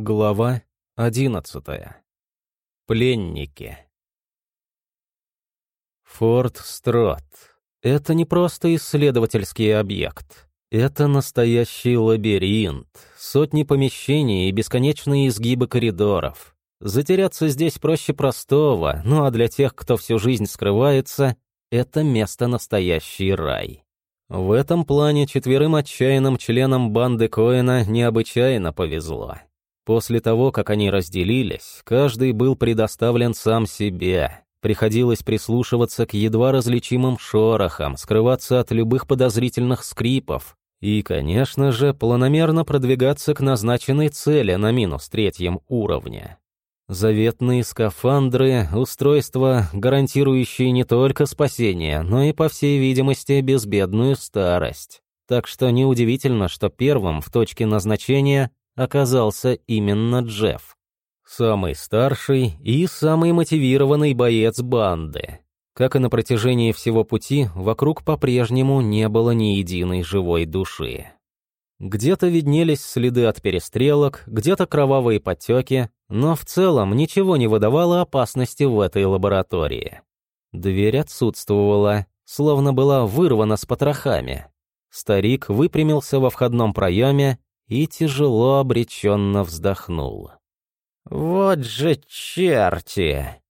Глава одиннадцатая. Пленники. Форт Строт. Это не просто исследовательский объект. Это настоящий лабиринт, сотни помещений и бесконечные изгибы коридоров. Затеряться здесь проще простого, ну а для тех, кто всю жизнь скрывается, это место настоящий рай. В этом плане четверым отчаянным членам банды Коэна необычайно повезло. После того, как они разделились, каждый был предоставлен сам себе. Приходилось прислушиваться к едва различимым шорохам, скрываться от любых подозрительных скрипов и, конечно же, планомерно продвигаться к назначенной цели на минус третьем уровне. Заветные скафандры — устройства, гарантирующие не только спасение, но и, по всей видимости, безбедную старость. Так что неудивительно, что первым в точке назначения оказался именно Джефф. Самый старший и самый мотивированный боец банды. Как и на протяжении всего пути, вокруг по-прежнему не было ни единой живой души. Где-то виднелись следы от перестрелок, где-то кровавые подтеки, но в целом ничего не выдавало опасности в этой лаборатории. Дверь отсутствовала, словно была вырвана с потрохами. Старик выпрямился во входном проеме и тяжело обреченно вздохнул. «Вот же черти!»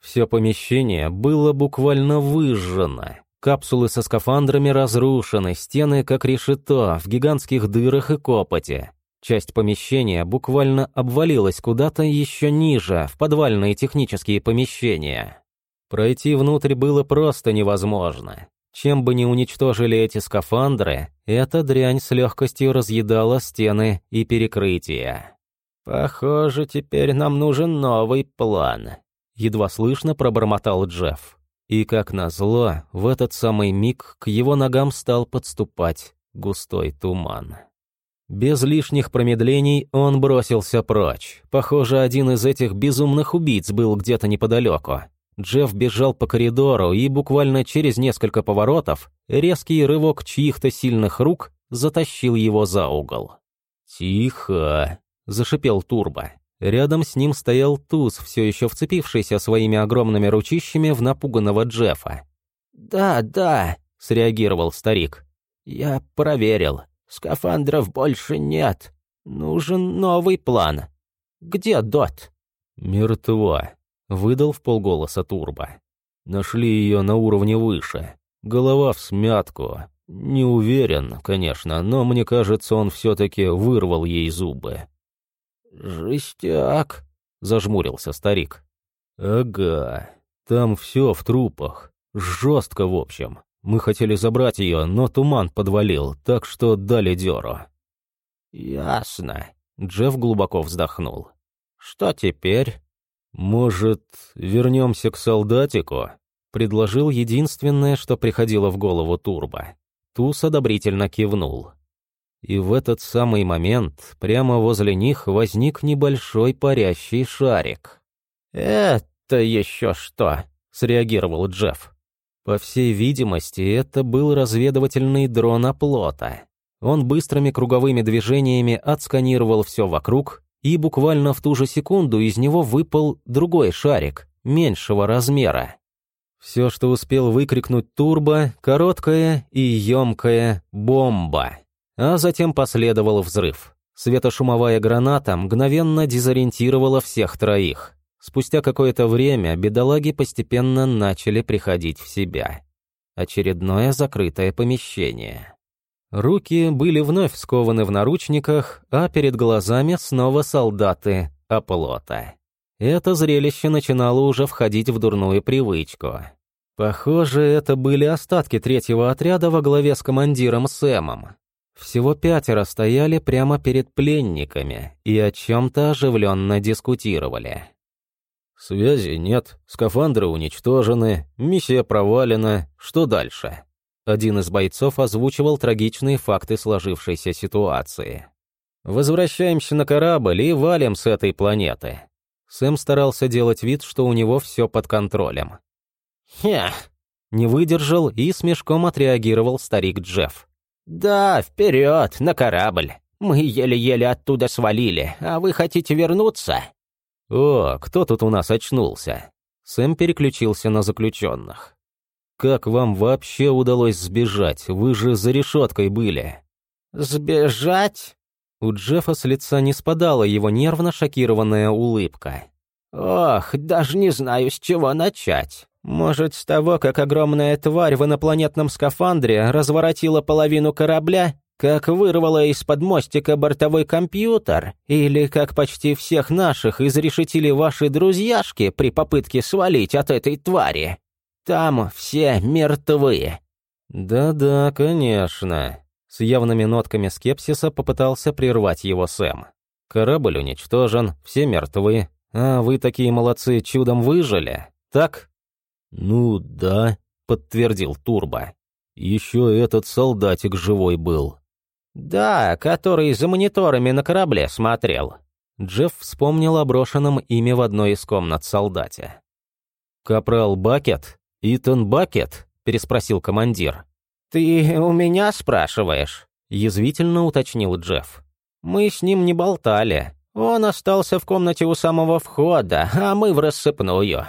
Все помещение было буквально выжжено. Капсулы со скафандрами разрушены, стены как решето, в гигантских дырах и копоте. Часть помещения буквально обвалилась куда-то еще ниже, в подвальные технические помещения. Пройти внутрь было просто невозможно. Чем бы ни уничтожили эти скафандры, эта дрянь с легкостью разъедала стены и перекрытия. «Похоже, теперь нам нужен новый план», — едва слышно пробормотал Джефф. И, как назло, в этот самый миг к его ногам стал подступать густой туман. Без лишних промедлений он бросился прочь. Похоже, один из этих безумных убийц был где-то неподалеку. Джефф бежал по коридору, и буквально через несколько поворотов резкий рывок чьих-то сильных рук затащил его за угол. «Тихо!» — зашипел Турбо. Рядом с ним стоял Туз, все еще вцепившийся своими огромными ручищами в напуганного Джеффа. «Да, да», — среагировал старик. «Я проверил. Скафандров больше нет. Нужен новый план. Где Дот?» «Мертва», Выдал в полголоса Турбо. Нашли ее на уровне выше. Голова в смятку. Не уверен, конечно, но мне кажется, он все-таки вырвал ей зубы. «Жестяк», — зажмурился старик. «Ага, там все в трупах. Жестко, в общем. Мы хотели забрать ее, но туман подвалил, так что дали дёру». «Ясно», — Джефф глубоко вздохнул. «Что теперь?» «Может, вернемся к солдатику?» — предложил единственное, что приходило в голову Турбо. Туз одобрительно кивнул. И в этот самый момент прямо возле них возник небольшой парящий шарик. «Это еще что?» — среагировал Джефф. По всей видимости, это был разведывательный дрон оплота. Он быстрыми круговыми движениями отсканировал все вокруг и буквально в ту же секунду из него выпал другой шарик, меньшего размера. Все, что успел выкрикнуть Турбо, короткая и емкая бомба. А затем последовал взрыв. Светошумовая граната мгновенно дезориентировала всех троих. Спустя какое-то время бедолаги постепенно начали приходить в себя. Очередное закрытое помещение. Руки были вновь скованы в наручниках, а перед глазами снова солдаты оплота. Это зрелище начинало уже входить в дурную привычку. Похоже, это были остатки третьего отряда во главе с командиром Сэмом. Всего пятеро стояли прямо перед пленниками и о чем-то оживленно дискутировали. «Связи нет, скафандры уничтожены, миссия провалена, что дальше?» Один из бойцов озвучивал трагичные факты сложившейся ситуации. «Возвращаемся на корабль и валим с этой планеты». Сэм старался делать вид, что у него все под контролем. «Хе!» Не выдержал и с мешком отреагировал старик Джефф. «Да, вперед, на корабль. Мы еле-еле оттуда свалили, а вы хотите вернуться?» «О, кто тут у нас очнулся?» Сэм переключился на заключенных. «Как вам вообще удалось сбежать? Вы же за решеткой были». «Сбежать?» У Джеффа с лица не спадала его нервно шокированная улыбка. «Ох, даже не знаю, с чего начать. Может, с того, как огромная тварь в инопланетном скафандре разворотила половину корабля, как вырвала из-под мостика бортовой компьютер, или как почти всех наших изрешетили ваши друзьяшки при попытке свалить от этой твари. Там все мертвы». «Да-да, конечно». С явными нотками скепсиса попытался прервать его Сэм. «Корабль уничтожен, все мертвы, а вы такие молодцы, чудом выжили, так?» «Ну да», — подтвердил Турбо. «Еще этот солдатик живой был». «Да, который за мониторами на корабле смотрел». Джефф вспомнил о брошенном ими в одной из комнат солдате. «Капрал Бакет? Итан Бакет?» — переспросил командир. «Ты у меня спрашиваешь?» — язвительно уточнил Джефф. «Мы с ним не болтали. Он остался в комнате у самого входа, а мы в рассыпную».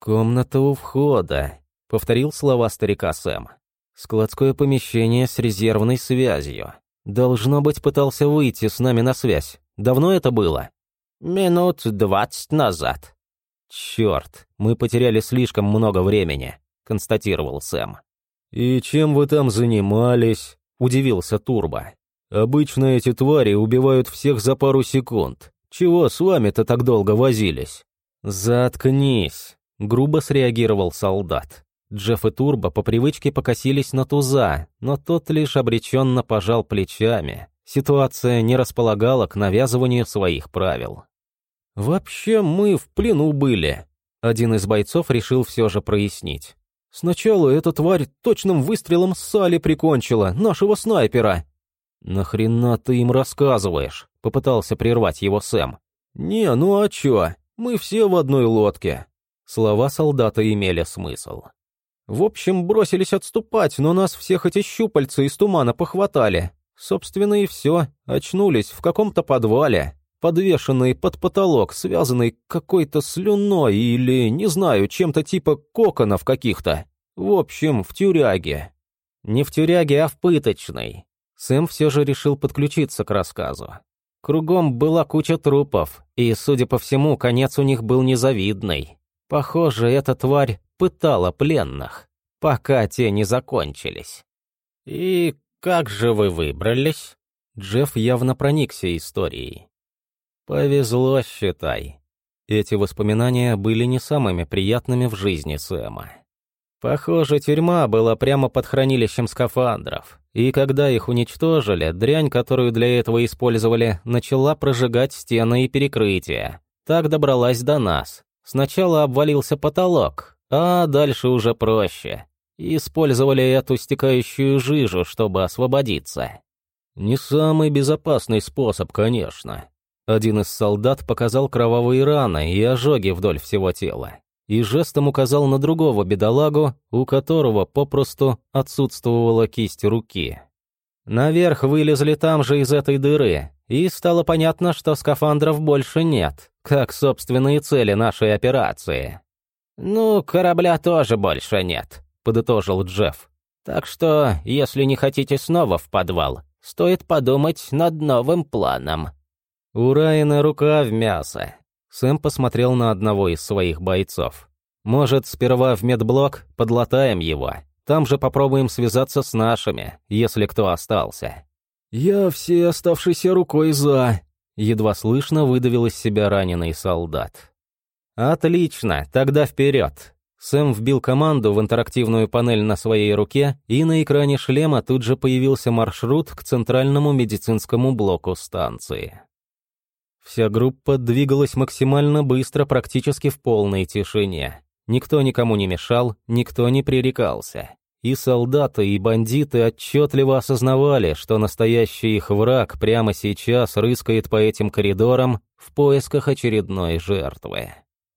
«Комната у входа», — повторил слова старика Сэм. «Складское помещение с резервной связью. Должно быть, пытался выйти с нами на связь. Давно это было?» «Минут двадцать назад». «Черт, мы потеряли слишком много времени», — констатировал Сэм. «И чем вы там занимались?» — удивился Турбо. «Обычно эти твари убивают всех за пару секунд. Чего с вами-то так долго возились?» «Заткнись!» — грубо среагировал солдат. Джефф и Турбо по привычке покосились на Туза, но тот лишь обреченно пожал плечами. Ситуация не располагала к навязыванию своих правил. «Вообще мы в плену были», — один из бойцов решил все же прояснить. «Сначала эта тварь точным выстрелом Сали прикончила, нашего снайпера». «Нахрена ты им рассказываешь?» — попытался прервать его Сэм. «Не, ну а чё? Мы все в одной лодке». Слова солдата имели смысл. В общем, бросились отступать, но нас всех эти щупальца из тумана похватали. Собственно и все, очнулись в каком-то подвале, подвешенный под потолок, связанный какой-то слюной или, не знаю, чем-то типа коконов каких-то. В общем, в тюряге. Не в тюряге, а в пыточной. Сэм все же решил подключиться к рассказу. Кругом была куча трупов, и, судя по всему, конец у них был незавидный. Похоже, эта тварь пытала пленных, пока те не закончились. «И как же вы выбрались?» Джефф явно проникся историей. «Повезло, считай». Эти воспоминания были не самыми приятными в жизни Сэма. Похоже, тюрьма была прямо под хранилищем скафандров, и когда их уничтожили, дрянь, которую для этого использовали, начала прожигать стены и перекрытия. Так добралась до нас. Сначала обвалился потолок, а дальше уже проще. Использовали эту стекающую жижу, чтобы освободиться. Не самый безопасный способ, конечно. Один из солдат показал кровавые раны и ожоги вдоль всего тела. И жестом указал на другого бедолагу, у которого попросту отсутствовала кисть руки. Наверх вылезли там же из этой дыры, и стало понятно, что скафандров больше нет, как собственные цели нашей операции. «Ну, корабля тоже больше нет», — подытожил Джефф. «Так что, если не хотите снова в подвал, стоит подумать над новым планом». У Райана рука в мясо. Сэм посмотрел на одного из своих бойцов. «Может, сперва в медблок подлатаем его? Там же попробуем связаться с нашими, если кто остался». «Я все оставшейся рукой за...» Едва слышно выдавил из себя раненый солдат. «Отлично, тогда вперед!» Сэм вбил команду в интерактивную панель на своей руке, и на экране шлема тут же появился маршрут к центральному медицинскому блоку станции. Вся группа двигалась максимально быстро, практически в полной тишине. Никто никому не мешал, никто не пререкался. И солдаты, и бандиты отчетливо осознавали, что настоящий их враг прямо сейчас рыскает по этим коридорам в поисках очередной жертвы.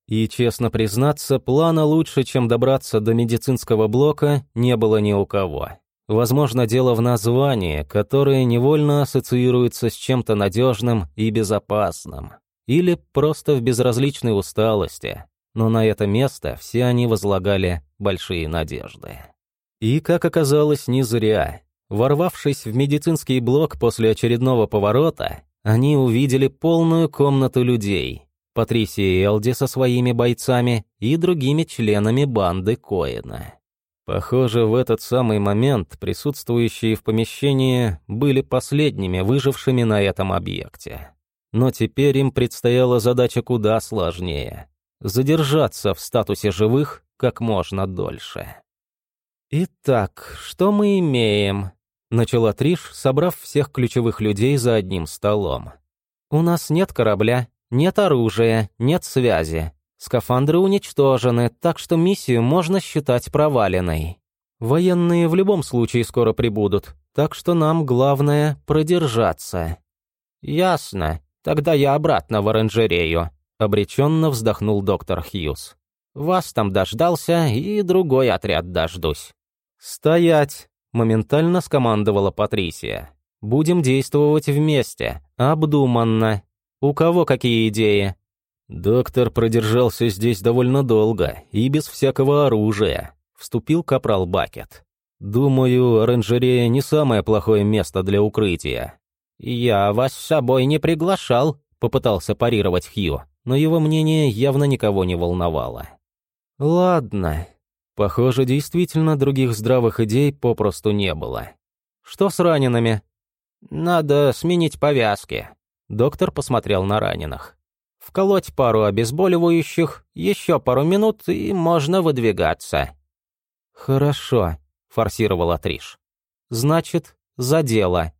И, честно признаться, плана лучше, чем добраться до медицинского блока, не было ни у кого. Возможно, дело в названии, которое невольно ассоциируется с чем-то надежным и безопасным. Или просто в безразличной усталости. Но на это место все они возлагали большие надежды. И, как оказалось, не зря. Ворвавшись в медицинский блок после очередного поворота, они увидели полную комнату людей. Патрисия Элди со своими бойцами и другими членами банды Коэна. Похоже, в этот самый момент присутствующие в помещении были последними выжившими на этом объекте. Но теперь им предстояла задача куда сложнее — задержаться в статусе живых как можно дольше. «Итак, что мы имеем?» — начала Триш, собрав всех ключевых людей за одним столом. «У нас нет корабля, нет оружия, нет связи. Скафандры уничтожены, так что миссию можно считать проваленной. Военные в любом случае скоро прибудут, так что нам главное продержаться. Ясно. Тогда я обратно в оранжерею, обреченно вздохнул доктор Хьюз. Вас там дождался и другой отряд дождусь. Стоять, моментально скомандовала Патрисия. Будем действовать вместе, обдуманно. У кого какие идеи? «Доктор продержался здесь довольно долго и без всякого оружия», — вступил капрал Бакет. «Думаю, оранжерея не самое плохое место для укрытия». «Я вас с собой не приглашал», — попытался парировать Хью, но его мнение явно никого не волновало. «Ладно. Похоже, действительно других здравых идей попросту не было. Что с ранеными?» «Надо сменить повязки». Доктор посмотрел на раненых вколоть пару обезболивающих, еще пару минут, и можно выдвигаться». «Хорошо», — форсировала Триш. «Значит, за дело».